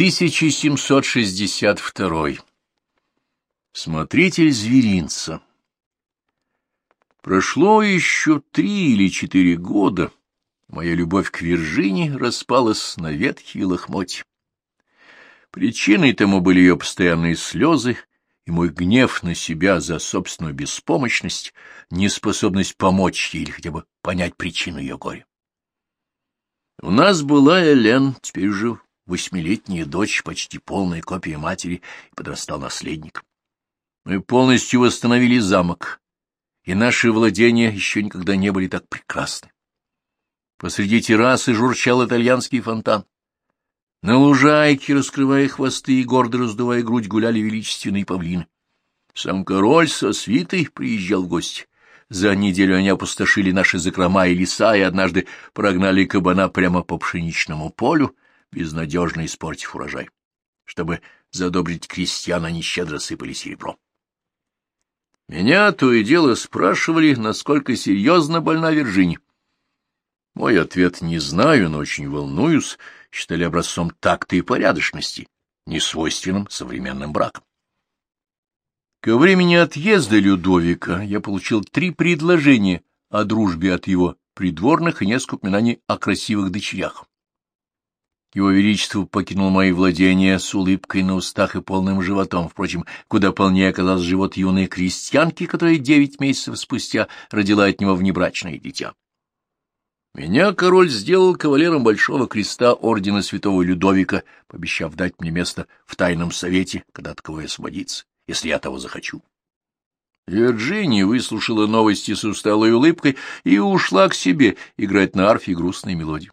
1762. Смотритель зверинца. Прошло еще три или четыре года. Моя любовь к Виржине распалась на ветхие лохмотья. Причиной тому были ее постоянные слезы и мой гнев на себя за собственную беспомощность, неспособность помочь ей или хотя бы понять причину ее горя. У нас была Элен, теперь уже восьмилетняя дочь, почти полная копия матери, и подрастал наследник. Мы полностью восстановили замок, и наши владения еще никогда не были так прекрасны. Посреди террасы журчал итальянский фонтан. На лужайке, раскрывая хвосты и гордо раздувая грудь, гуляли величественные павлины. Сам король со свитой приезжал в гости. За неделю они опустошили наши закрома и леса, и однажды прогнали кабана прямо по пшеничному полю, безнадежно испортив урожай. Чтобы задобрить крестьян, они щедро сыпали серебро. Меня то и дело спрашивали, насколько серьезно больна Виржиния. Мой ответ не знаю, но очень волнуюсь, считали образцом такта и порядочности, несвойственным современным браком. Ко времени отъезда Людовика я получил три предложения о дружбе от его придворных и несколько упоминаний о красивых дочерях. Его Величество покинул мои владения с улыбкой на устах и полным животом, впрочем, куда полнее оказался живот юной крестьянки, которая девять месяцев спустя родила от него внебрачное дитя. Меня король сделал кавалером Большого Креста Ордена Святого Людовика, пообещав дать мне место в тайном совете, когда от кого освободиться, если я того захочу. Вирджиния выслушала новости с усталой улыбкой и ушла к себе играть на арфе грустные мелодии.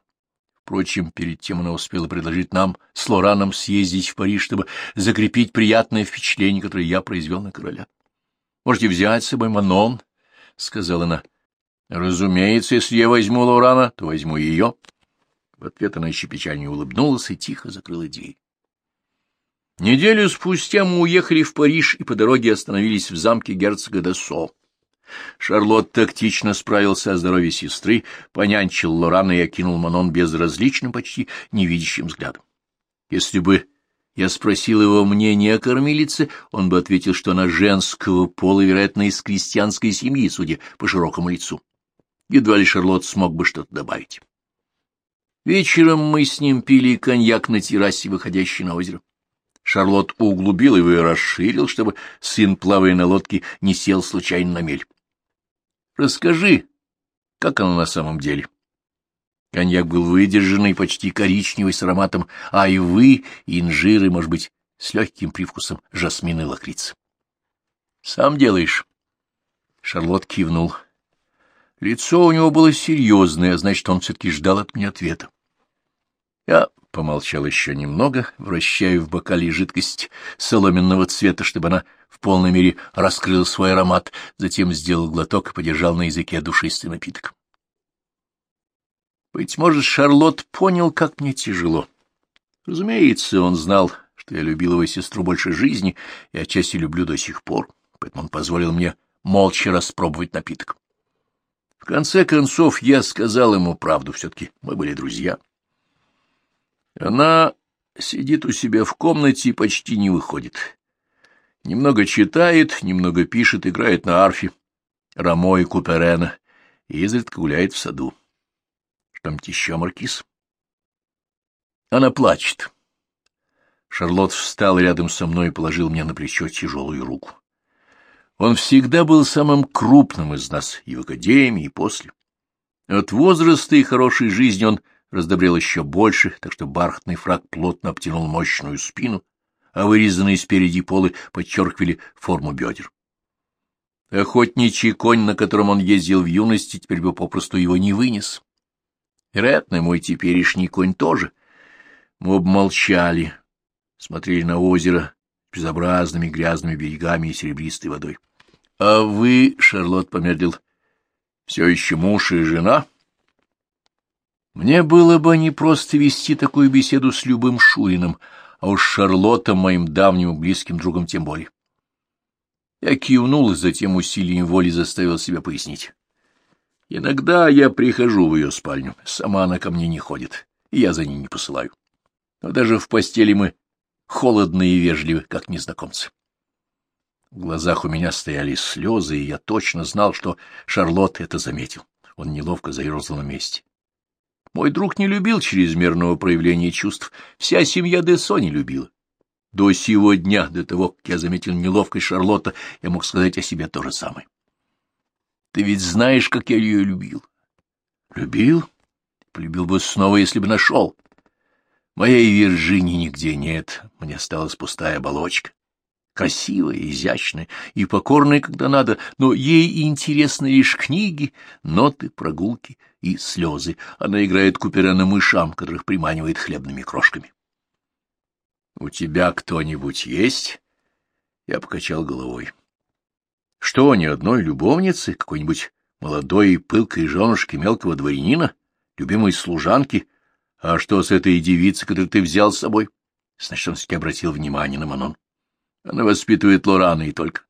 Впрочем, перед тем она успела предложить нам с Лораном съездить в Париж, чтобы закрепить приятное впечатление, которое я произвел на короля. — Можете взять с собой Манон, — сказала она. — Разумеется, если я возьму Лорана, то возьму ее. В ответ она еще печально улыбнулась и тихо закрыла дверь. Неделю спустя мы уехали в Париж и по дороге остановились в замке герцога Дessо. Шарлотт тактично справился о здоровье сестры, понянчил Лорана и окинул Манон безразличным, почти невидящим взглядом. Если бы я спросил его мнение о кормилице, он бы ответил, что она женского пола, вероятно, из крестьянской семьи, судя по широкому лицу. Едва ли Шарлотт смог бы что-то добавить. Вечером мы с ним пили коньяк на террасе, выходящей на озеро. Шарлотт углубил его и расширил, чтобы сын, плавая на лодке, не сел случайно на мель. Расскажи, как оно на самом деле? Коньяк был выдержанный, почти коричневый, с ароматом айвы, инжиры, может быть, с легким привкусом жасмины лакрицы. — Сам делаешь? Шарлот кивнул. Лицо у него было серьезное, а значит, он все-таки ждал от меня ответа. Я помолчал еще немного, вращая в бокале жидкость соломенного цвета, чтобы она в полной мере раскрыл свой аромат, затем сделал глоток и подержал на языке душистый напиток. Быть может, Шарлотт понял, как мне тяжело. Разумеется, он знал, что я любил его сестру больше жизни и отчасти люблю до сих пор, поэтому он позволил мне молча распробовать напиток. В конце концов, я сказал ему правду, все-таки мы были друзья. Она сидит у себя в комнате и почти не выходит. Немного читает, немного пишет, играет на арфе, Рамо и Куперена, и изредка гуляет в саду. Что-нибудь еще, Маркиз? Она плачет. Шарлотт встал рядом со мной и положил мне на плечо тяжелую руку. Он всегда был самым крупным из нас, и в академии, и после. От возраста и хорошей жизни он раздобрел еще больше, так что бархатный фраг плотно обтянул мощную спину, а вырезанные спереди полы подчеркивали форму бедер. Охотничий конь, на котором он ездил в юности, теперь бы попросту его не вынес. Вероятно, мой теперешний конь тоже. Мы обмолчали, смотрели на озеро безобразными грязными берегами и серебристой водой. — А вы, — Шарлот помедлил, — все еще муж и жена? Мне было бы не просто вести такую беседу с любым Шурином, а уж Шарлоттом, моим давним близким другом, тем более. Я кивнул и затем усилием воли заставил себя пояснить. Иногда я прихожу в ее спальню, сама она ко мне не ходит, и я за ней не посылаю. но даже в постели мы холодны и вежливы, как незнакомцы. В глазах у меня стояли слезы, и я точно знал, что Шарлотт это заметил. Он неловко заерзал на месте. Мой друг не любил чрезмерного проявления чувств. Вся семья Десо не любила. До сего дня, до того, как я заметил неловкость Шарлотта, я мог сказать о себе то же самое. Ты ведь знаешь, как я ее любил. Любил? Полюбил бы снова, если бы нашел. Моей Виржинии нигде нет, мне осталась пустая оболочка. Красивая, изящная и покорная, когда надо, но ей интересны лишь книги, ноты, прогулки и слезы. Она играет куперена мышам, которых приманивает хлебными крошками. — У тебя кто-нибудь есть? Я покачал головой. — Что, ни одной любовницы, какой-нибудь молодой пылкой женушки мелкого дворянина, любимой служанки? А что с этой девицей, которую ты взял с собой? Значит, он все обратил внимание на Манон. Она воспитывает Лорана и только.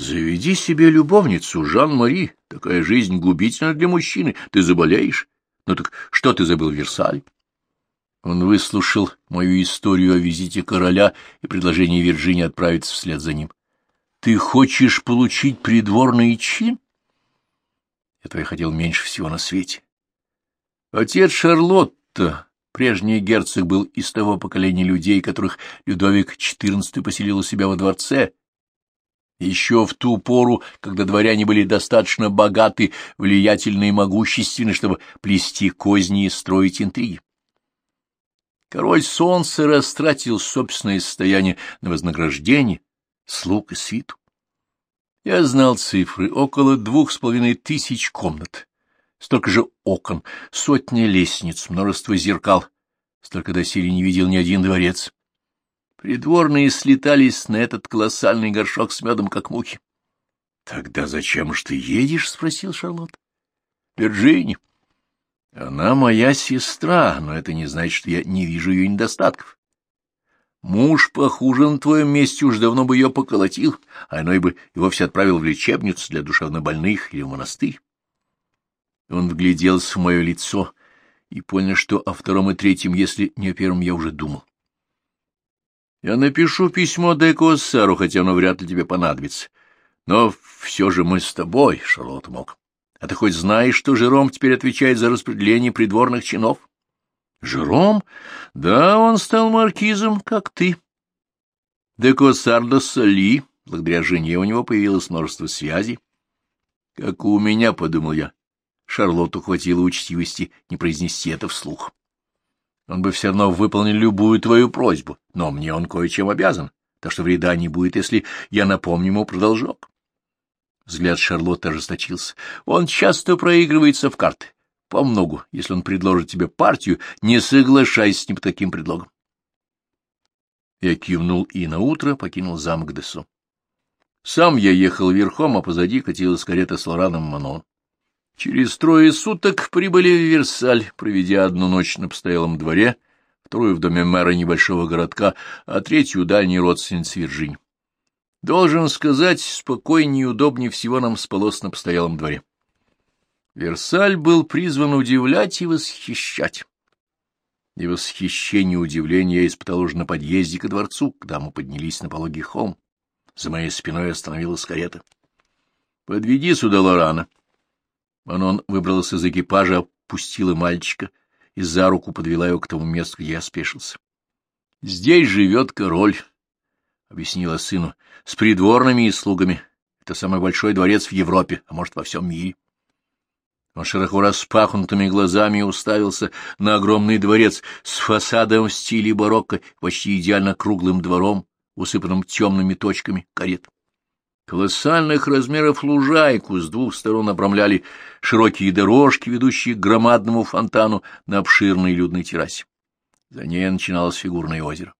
Заведи себе любовницу, Жан-Мари. Такая жизнь губительна для мужчины. Ты заболеешь. Ну так что ты забыл в Версале? Он выслушал мою историю о визите короля и предложение Вирджинии отправиться вслед за ним. — Ты хочешь получить придворный чин? Этого я хотел меньше всего на свете. Отец Шарлотта, прежний герцог, был из того поколения людей, которых Людовик XIV поселил у себя во дворце, еще в ту пору, когда дворяне были достаточно богаты, влиятельны и могущественны, чтобы плести козни и строить интриги. Король солнца растратил собственное состояние на вознаграждение, слуг и свиту. Я знал цифры — около двух с половиной тысяч комнат, столько же окон, сотни лестниц, множество зеркал. Столько доселе не видел ни один дворец. Придворные слетались на этот колоссальный горшок с медом, как мухи. — Тогда зачем ж ты едешь? — спросил Шарлотт. — Вирджини. Она моя сестра, но это не значит, что я не вижу ее недостатков. Муж похуже на твоем месте уж давно бы ее поколотил, а иной бы и вовсе отправил в лечебницу для душевнобольных или в монастырь. Он вгляделся в мое лицо и понял, что о втором и третьем, если не о первом, я уже думал. Я напишу письмо Декуассару, хотя оно вряд ли тебе понадобится. Но все же мы с тобой, Шарлотт Мок. А ты хоть знаешь, что Жером теперь отвечает за распределение придворных чинов? Жером? Да, он стал маркизом, как ты. Декосардо Соли, благодаря жене у него появилось множество связей. Как у меня, — подумал я. Шарлотту хватило учтивости не произнести это вслух. Он бы все равно выполнил любую твою просьбу, но мне он кое-чем обязан, так что вреда не будет, если я напомню ему про. Взгляд Шарлотты ожесточился. Он часто проигрывается в карты. По многу. Если он предложит тебе партию, не соглашайся с ним по таким предлогам. Я кивнул и наутро покинул замок Десо. Сам я ехал верхом, а позади катилась карета с Лораном Манон. Через трое суток прибыли в Версаль, проведя одну ночь на постоялом дворе, вторую в доме мэра небольшого городка, а третью — дальней родственницы Вирджинии. Должен сказать, спокойнее и удобнее всего нам спалось на постоялом дворе. Версаль был призван удивлять и восхищать. И восхищение и удивление я испытал уже на подъезде ко дворцу, когда мы поднялись на пологий холм. За моей спиной остановилась карета. — Подведи сюда Лорана. Манон выбралась из экипажа, опустила мальчика и за руку подвела его к тому месту, где я спешился. — Здесь живет король, — объяснила сыну, — с придворными и слугами. Это самый большой дворец в Европе, а может, во всем мире. Он широко распахнутыми глазами уставился на огромный дворец с фасадом в стиле барокко, почти идеально круглым двором, усыпанным темными точками карет. Колоссальных размеров лужайку с двух сторон обрамляли широкие дорожки, ведущие к громадному фонтану на обширной людной террасе. За ней начиналось фигурное озеро.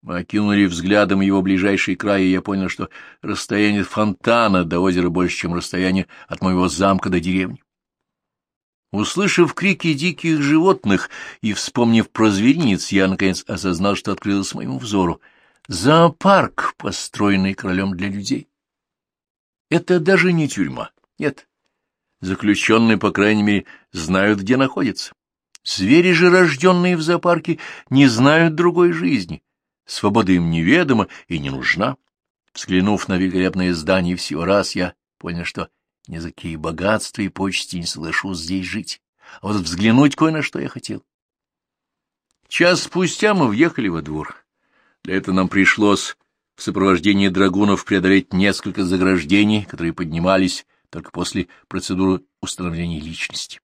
Мы окинули взглядом его ближайший край, и я понял, что расстояние фонтана до озера больше, чем расстояние от моего замка до деревни. Услышав крики диких животных и вспомнив про зверинец, я, наконец, осознал, что открылось моему взору. Зоопарк, построенный королем для людей. Это даже не тюрьма, нет. Заключенные, по крайней мере, знают, где находятся. Звери же, рожденные в зоопарке, не знают другой жизни. Свобода им неведома и не нужна. Взглянув на великолепное здание всего раз, я понял, что ни за какие богатства и почести не соглашусь здесь жить. А вот взглянуть кое на что я хотел. Час спустя мы въехали во двор. Для этого нам пришлось в сопровождении драгунов преодолеть несколько заграждений, которые поднимались только после процедуры установления личности.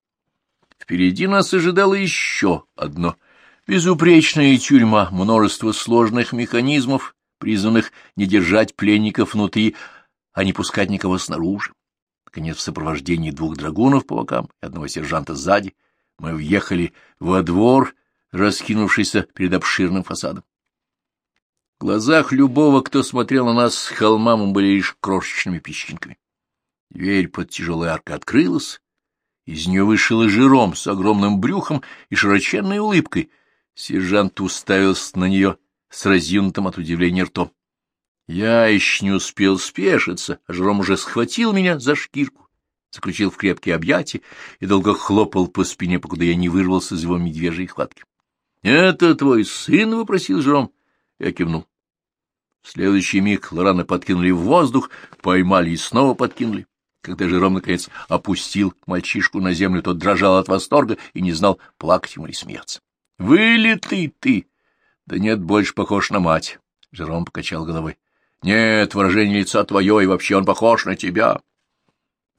Впереди нас ожидало еще одно — безупречная тюрьма, множество сложных механизмов, призванных не держать пленников внутри, а не пускать никого снаружи. Наконец, в сопровождении двух драгунов по бокам и одного сержанта сзади мы въехали во двор, раскинувшийся перед обширным фасадом. В глазах любого, кто смотрел на нас с холма, мы были лишь крошечными песчинками. Дверь под тяжелой аркой открылась, из нее вышел Жером с огромным брюхом и широченной улыбкой. Сержант уставился на нее с разъюнутым от удивления ртом. Я еще не успел спешиться, а Жером уже схватил меня за шкирку, заключил в крепкие объятия и долго хлопал по спине, покуда я не вырвался из его медвежьей хватки. — Это твой сын? — вопросил Жером. Я кивнул. В следующий миг Лорана подкинули в воздух, поймали и снова подкинули. Когда Жером, наконец, опустил мальчишку на землю, тот дрожал от восторга и не знал, плакать ему или смеяться. — Вылитый ты! — Да нет, больше похож на мать. Жером покачал головой. — Нет, выражение лица твое, и вообще он похож на тебя.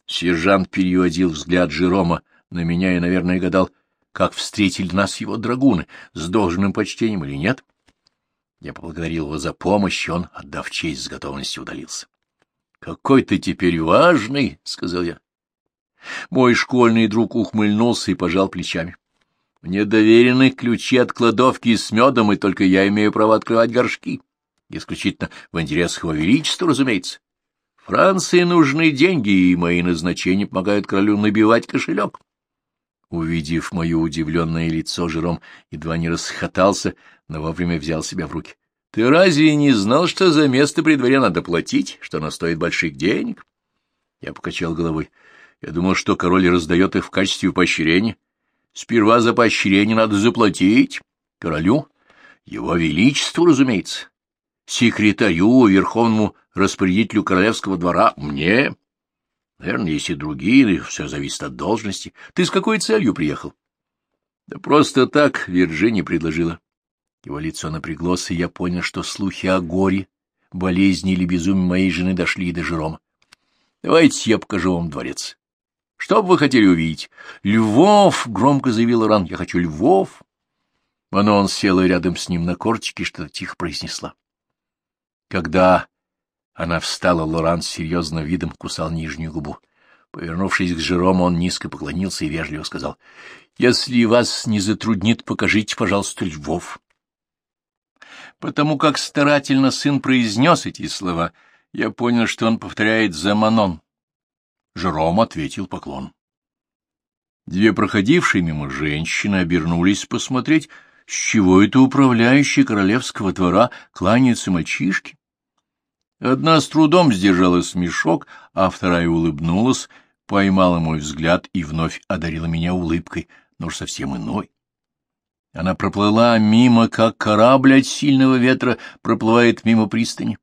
Сержант переводил взгляд Жерома на меня и, наверное, гадал, как встретили нас его драгуны, с должным почтением или нет. — я поблагодарил его за помощь, и он, отдав честь, с готовностью удалился. — Какой ты теперь важный, — сказал я. Мой школьный друг ухмыльнулся и пожал плечами. — Мне доверены ключи от кладовки с медом, и только я имею право открывать горшки. Исключительно в интересах его величества, разумеется. Франции нужны деньги, и мои назначения помогают королю набивать кошелек. Увидев мое удивленное лицо, Жером едва не расхотался, но вовремя взял себя в руки. — Ты разве не знал, что за место при дворе надо платить, что оно стоит больших денег? Я покачал головой. Я думал, что король раздает их в качестве поощрения. Сперва за поощрение надо заплатить. Королю? Его величеству, разумеется. Секретарю, верховному распорядителю королевского двора, мне. Наверное, есть и другие, все зависит от должности. Ты с какой целью приехал? Да просто так Вирджиния предложила. Его лицо напряглось, и я понял, что слухи о горе, болезни или безумии моей жены дошли и до Жерома. Давайте я покажу вам дворец. Что бы вы хотели увидеть? Львов! — громко заявил Ран. Я хочу львов. Манон села рядом с ним на корточке и что-то тихо произнесла. Когда она встала, Лоран с серьезным видом кусал нижнюю губу. Повернувшись к Жерому, он низко поклонился и вежливо сказал, — Если вас не затруднит, покажите, пожалуйста, львов. Потому как старательно сын произнес эти слова, я понял, что он повторяет за Манон. Жером ответил поклон. Две проходившие мимо женщины обернулись посмотреть, с чего это управляющий королевского двора кланяется мальчишке. Одна с трудом сдержала смешок, а вторая улыбнулась, поймала мой взгляд и вновь одарила меня улыбкой, но уж совсем иной. Она проплыла мимо, как корабль от сильного ветра проплывает мимо пристани,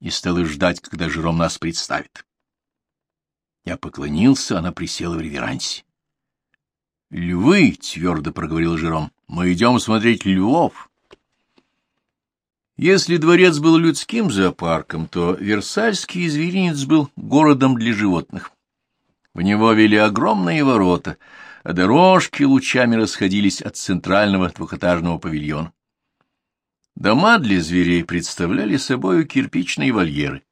и стала ждать, когда Жером нас представит. Я поклонился, она присела в реверансе. — Львы, — твердо проговорил Жером, — мы идем смотреть львов. Если дворец был людским зоопарком, то Версальский зверинец был городом для животных. В него вели огромные ворота, а дорожки лучами расходились от центрального двухэтажного павильона. Дома для зверей представляли собою кирпичные вольеры.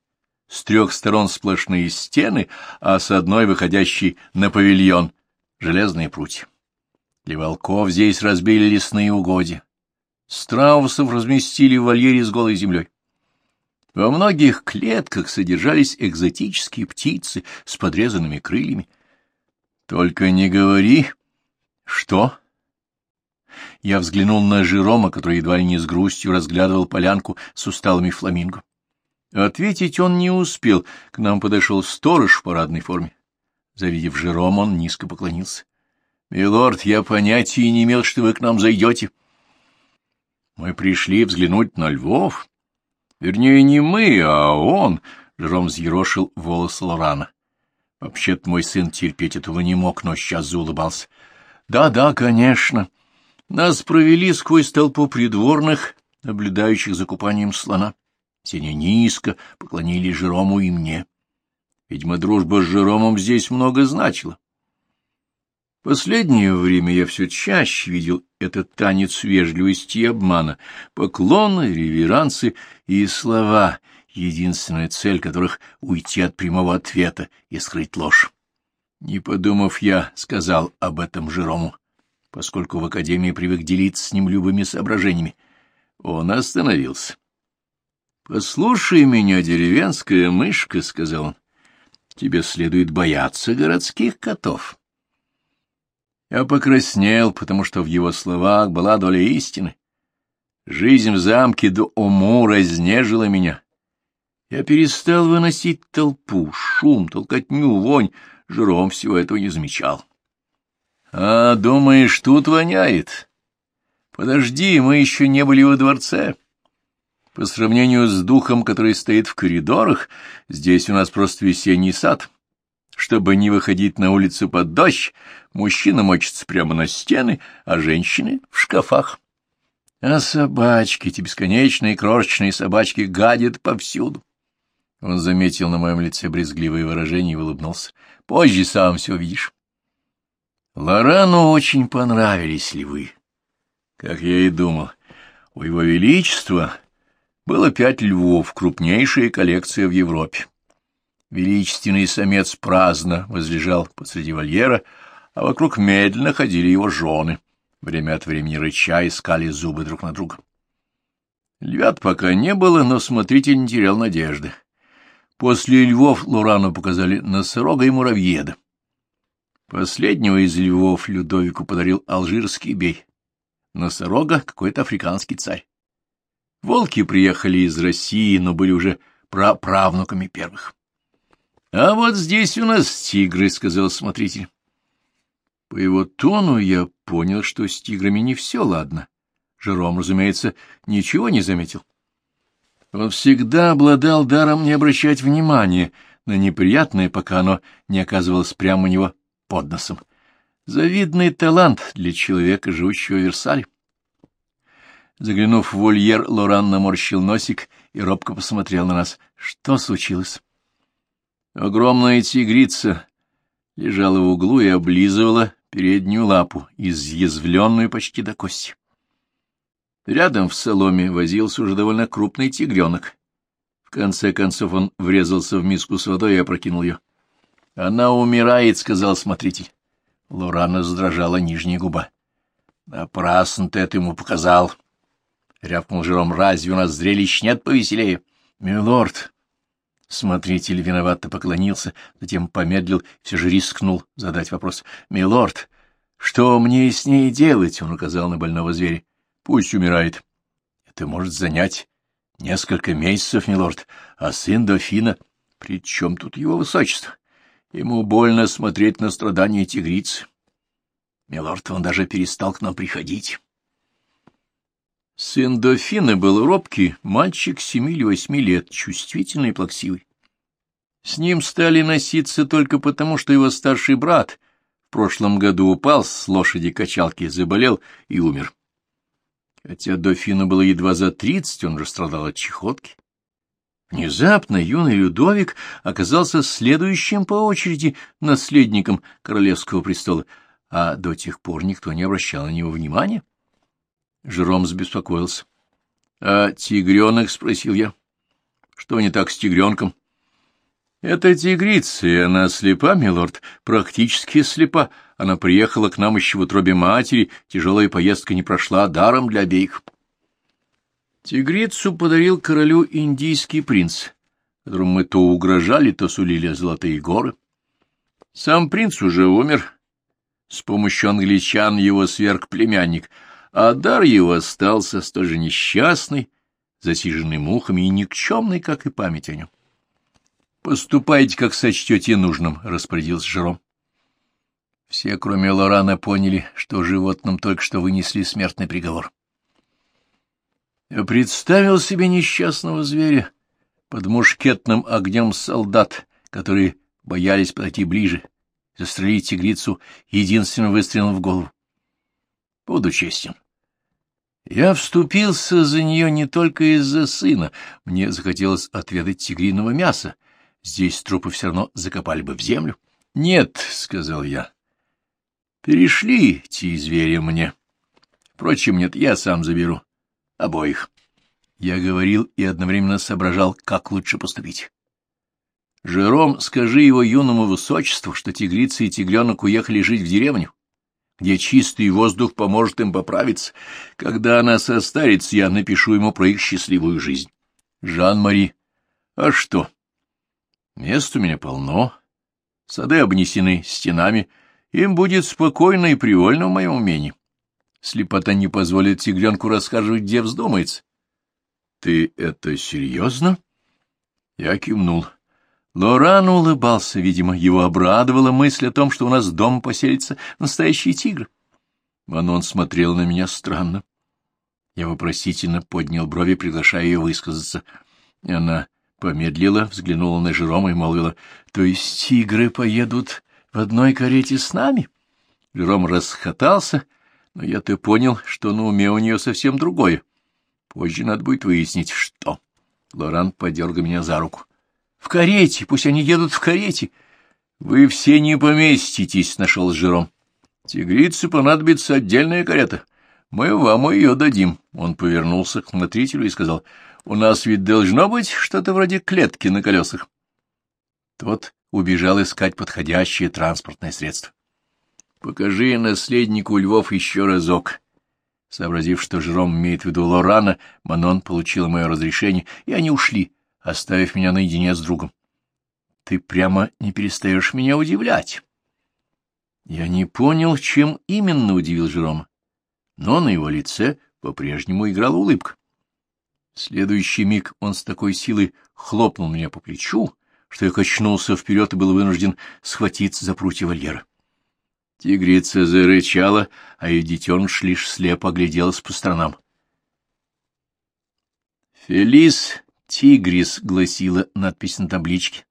С трех сторон сплошные стены, а с одной выходящей на павильон — железные прутья. Для волков здесь разбили лесные угодья. Страусов разместили в вольере с голой землей. Во многих клетках содержались экзотические птицы с подрезанными крыльями. Только не говори. Что? Я взглянул на Жерома, который едва ли не с грустью разглядывал полянку с усталыми фламинго. Ответить он не успел. К нам подошел сторож в парадной форме. Завидев Жерома, он низко поклонился. — Милорд, я понятия не имел, что вы к нам зайдете. — Мы пришли взглянуть на львов. Вернее, не мы, а он, — Жером взъерошил волосы Лорана. Вообще-то мой сын терпеть этого не мог, но сейчас заулыбался. Да, да, конечно. Нас провели сквозь толпу придворных, наблюдающих за купанием слона. Сеня низко поклонили Жерому и мне. Видимо, дружба с Жеромом здесь много значила. Последнее время я все чаще видел этот танец вежливости и обмана, поклоны, реверансы и слова, единственная цель которых — уйти от прямого ответа и скрыть ложь. Не подумав, я сказал об этом Жерому, поскольку в Академии привык делиться с ним любыми соображениями. Он остановился. — Послушай меня, деревенская мышка, — сказал он, — тебе следует бояться городских котов. Я покраснел, потому что в его словах была доля истины. Жизнь в замке до уму разнежила меня. Я перестал выносить толпу, шум, толкотню, вонь. Жером всего этого не замечал. — А, думаешь, тут воняет? Подожди, мы еще не были во дворце. По сравнению с духом, который стоит в коридорах, здесь у нас просто весенний сад. Чтобы не выходить на улицу под дождь, мужчина мочится прямо на стены, а женщины — в шкафах. А собачки, эти бесконечные крошечные собачки, гадят повсюду. Он заметил на моем лице брезгливое выражение и улыбнулся. — Позже сам все видишь. Лорану очень понравились львы. Как я и думал, у его величества было пять львов, крупнейшая коллекция в Европе. Величественный самец праздно возлежал посреди вольера, а вокруг медленно ходили его жены, время от времени рыча искали зубы друг на друга. Львят пока не было, но смотритель не терял надежды. После львов Лурану показали носорога и муравьеда. Последнего из львов Людовику подарил алжирский бей. Носорога — какой-то африканский царь. Волки приехали из России, но были уже праправнуками первых. — А вот здесь у нас тигры, — сказал смотритель. По его тону я понял, что с тиграми не все ладно. Жером, разумеется, ничего не заметил. — он всегда обладал даром не обращать внимания на неприятное, пока оно не оказывалось прямо у него под носом. Завидный талант для человека, живущего в Версале. Заглянув в вольер, Лоран наморщил носик и робко посмотрел на нас. Что случилось? Огромная тигрица лежала в углу и облизывала переднюю лапу, изъязвленную почти до кости. Рядом в соломе возился уже довольно крупный тигренок. В конце концов он врезался в миску с водой и опрокинул ее. — Она умирает, — сказал смотритель. Лорана задрожала нижняя губа. — Напрасно ты это ему показал. — рявкнул Жером. — Разве у нас зрелищ нет повеселее? — Милорд! Смотритель виновато поклонился, затем помедлил, все же рискнул задать вопрос. — Милорд, что мне с ней делать? — он указал на больного зверя. Пусть умирает. Это может занять несколько месяцев, милорд, а сын дофина... При чем тут его высочество? Ему больно смотреть на страдания тигрицы. Милорд, он даже перестал к нам приходить. Сын дофина был робкий, мальчик семи или восьми лет, чувствительный и плаксивый. С ним стали носиться только потому, что его старший брат в прошлом году упал с лошади-качалки, заболел и умер. Хотя дофину было едва за тридцать, он же страдал от чехотки. Внезапно юный Людовик оказался следующим по очереди наследником королевского престола, а до тех пор никто не обращал на него внимания. Жером забеспокоился. — А тигренок? — спросил я. — Что не так с тигренком? — это тигрица, и она слепа, милорд, практически слепа. Она приехала к нам еще в утробе матери, тяжелая поездка не прошла даром для обеих. Тигрицу подарил королю индийский принц, которому мы то угрожали, то сулили золотые горы. Сам принц уже умер. С помощью англичан его сверг племянник, а дар его остался столь же несчастный, засиженный мухами и никчемный, как и память о нем. — Поступайте, как сочтете нужным, — распорядился Жером. Все, кроме Лорана, поняли, что животным только что вынесли смертный приговор. Я представил себе несчастного зверя под мушкетным огнем солдат, которые боялись подойти ближе, застрелить тигрицу единственным выстрелом в голову. Буду честен. Я вступился за нее не только из-за сына. Мне захотелось отведать тигриного мяса. Здесь трупы все равно закопали бы в землю. — Нет, — сказал я. — Перешли те звери мне. Впрочем, нет, я сам заберу. Обоих. Я говорил и одновременно соображал, как лучше поступить. Жером, скажи его юному высочеству, что тигрица и тигренок уехали жить в деревню, где чистый воздух поможет им поправиться. Когда она состарится, я напишу ему про их счастливую жизнь. Жан-Мари. А что? Мест у меня полно. Сады обнесены стенами. Им будет спокойно и привольно в моем умении. Слепота не позволит тигренку расхаживать, где вздумается. — Ты это серьезно? Я кивнул. Лоран улыбался, видимо, его обрадовала мысль о том, что у нас дома поселится настоящий тигр. Манон смотрел на меня странно. Я вопросительно поднял брови, приглашая ее высказаться. Она помедлила, взглянула на Жерома и молвила, — То есть тигры поедут в одной карете с нами? Жером расхотался но я-то понял, что на уме у нее совсем другое. Позже надо будет выяснить, что. Лоран подергал меня за руку. — В карете, пусть они едут в карете. — Вы все не поместитесь, — нашел Жером. — Тигрице понадобится отдельная карета. Мы вам ее дадим. Он повернулся к смотрителю и сказал, — У нас ведь должно быть что-то вроде клетки на колесах. Тот убежал искать подходящее транспортное средство. Покажи наследнику Львов еще разок. Сообразив, что Жером имеет в виду Лорана, Манон получила мое разрешение, и они ушли, оставив меня наедине с другом. Ты прямо не перестаешь меня удивлять. Я не понял, чем именно удивил Жерома, но на его лице по-прежнему играла улыбка. В следующий миг он с такой силой хлопнул меня по плечу, что я качнулся вперед и был вынужден схватиться за прутья вольера. Тигрица зарычала, а ее детеныш лишь слепо огляделась по сторонам. «Фелис тигрис», — гласила надпись на табличке.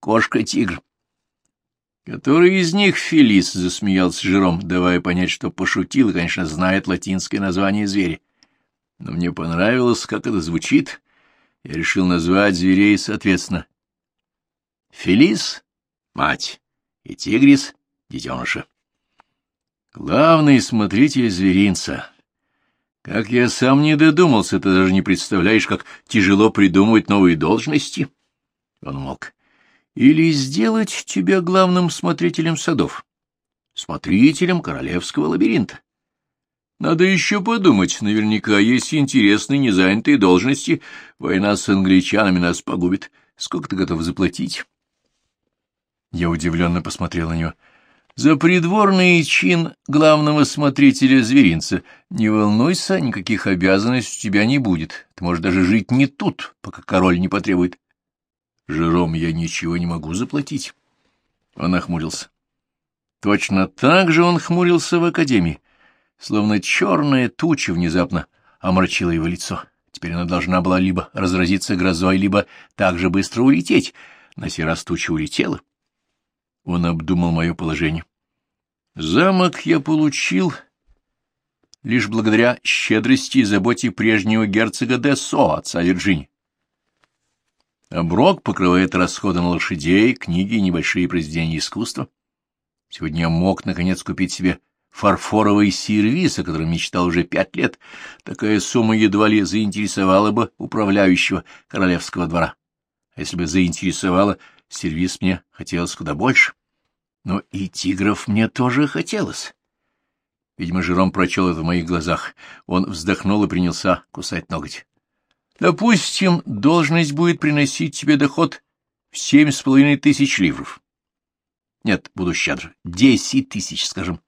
«Кошка-тигр». «Который из них Фелис?» — засмеялся Жером, давая понять, что пошутил и, конечно, знает латинское название зверя. Но мне понравилось, как это звучит. Я решил назвать зверей соответственно. Фелис — мать, и тигрис детеныша. Главный смотритель зверинца. Как я сам не додумался, ты даже не представляешь, как тяжело придумывать новые должности. Он мог. Или сделать тебя главным смотрителем садов, смотрителем королевского лабиринта. Надо еще подумать, наверняка есть интересные незанятые должности. Война с англичанами нас погубит. Сколько ты готов заплатить? Я удивленно посмотрел на него. За придворный чин главного смотрителя зверинца не волнуйся, никаких обязанностей у тебя не будет. Ты можешь даже жить не тут, пока король не потребует. Жером я ничего не могу заплатить. Он охмурился. Точно так же он хмурился в академии, словно черная туча внезапно омрачила его лицо. Теперь она должна была либо разразиться грозой, либо так же быстро улететь. На сей раз туча улетела. Он обдумал мое положение. Замок я получил лишь благодаря щедрости и заботе прежнего герцога Дессо, отца Вирджини. Оброк покрывает расходы на лошадей, книги и небольшие произведения искусства. Сегодня я мог, наконец, купить себе фарфоровый сервиз, о котором мечтал уже пять лет. Такая сумма едва ли заинтересовала бы управляющего королевского двора. А если бы заинтересовала, сервиз мне хотелось куда больше. Но и тигров мне тоже хотелось. Видимо, Жером прочел это в моих глазах. Он вздохнул и принялся кусать ноготь. Допустим, должность будет приносить тебе доход в семь с половиной тысяч ливров. Нет, буду щедр. Десять тысяч, скажем.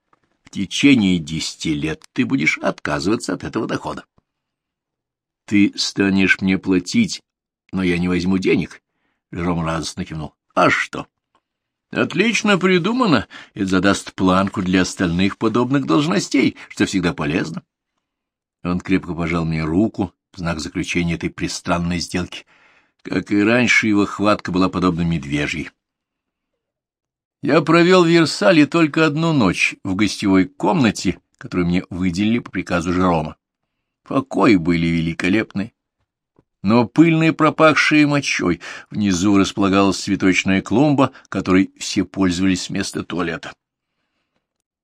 В течение десяти лет ты будешь отказываться от этого дохода. Ты станешь мне платить, но я не возьму денег. Жером радостно кивнул. А что? Отлично придумано. Это задаст планку для остальных подобных должностей, что всегда полезно. Он крепко пожал мне руку в знак заключения этой пристранной сделки. Как и раньше, его хватка была подобна медвежьей. Я провел в Версале только одну ночь в гостевой комнате, которую мне выделили по приказу Жерома. Покои были великолепны, но пыльные пропахшие мочой. Внизу располагалась цветочная клумба, которой все пользовались вместо туалета.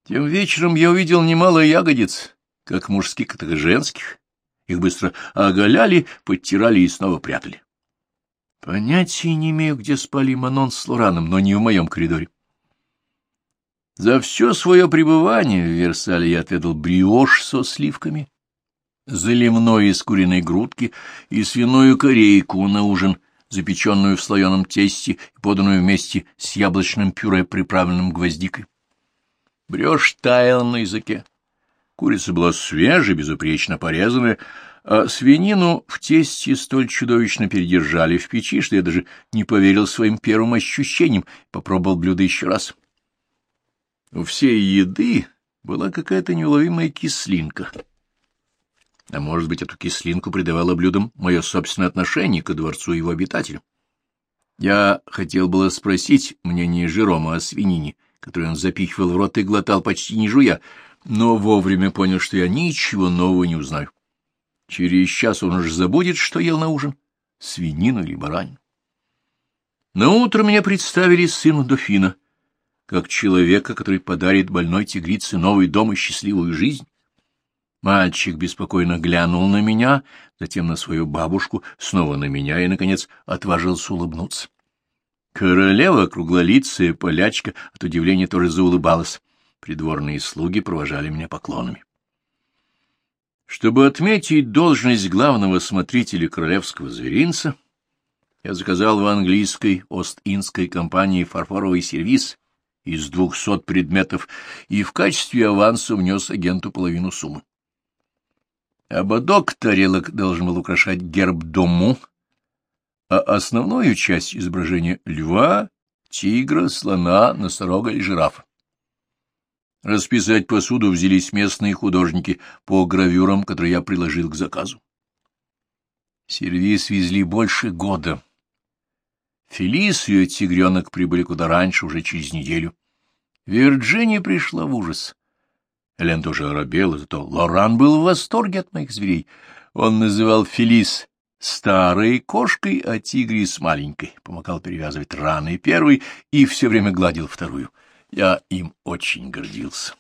Тем вечером я увидел немало ягодиц, как мужских, так и женских. Их быстро оголяли, подтирали и снова прятали. Понятия не имею, где спали Манон с Лораном, но не в моем коридоре. За все свое пребывание в Версале я отведал бриош со сливками, заливной из куриной грудки и свиную корейку на ужин, запеченную в слоеном тесте и поданную вместе с яблочным пюре, приправленным гвоздикой. Брешь таял на языке. Курица была свежей, безупречно порезанная, а свинину в тесте столь чудовищно передержали в печи, что я даже не поверил своим первым ощущениям, попробовал блюдо еще раз. У всей еды была какая-то неуловимая кислинка — а может быть, эту кислинку придавало блюдам мое собственное отношение к дворцу и его обитателям. Я хотел было спросить мнение Жерома о свинине, которую он запихивал в рот и глотал почти не жуя, но вовремя понял, что я ничего нового не узнаю. Через час он уже забудет, что ел на ужин — свинину или баранину. На утро меня представили сыну дофина, как человека, который подарит больной тигрице новый дом и счастливую жизнь. Мальчик беспокойно глянул на меня, затем на свою бабушку, снова на меня и, наконец, отважился улыбнуться. Королева, круглолицая полячка, от удивления тоже заулыбалась. Придворные слуги провожали меня поклонами. Чтобы отметить должность главного смотрителя королевского зверинца, я заказал в английской Ост-Индской компании фарфоровый сервиз из двухсот предметов и в качестве аванса внес агенту половину суммы. Ободок тарелок должен был украшать герб дому, а основную часть изображения — льва, тигра, слона, носорога или жирафа. Расписать посуду взялись местные художники по гравюрам, которые я приложил к заказу. Сервис везли больше года. Фелис и тигренок прибыли куда раньше, уже через неделю. Вирджиния пришла в ужас. Элен тоже оробела, зато Лоран был в восторге от моих зверей. Он называл Фелис старой кошкой, а Тигрис маленькой, помогал перевязывать раны первой и все время гладил вторую. Я им очень гордился.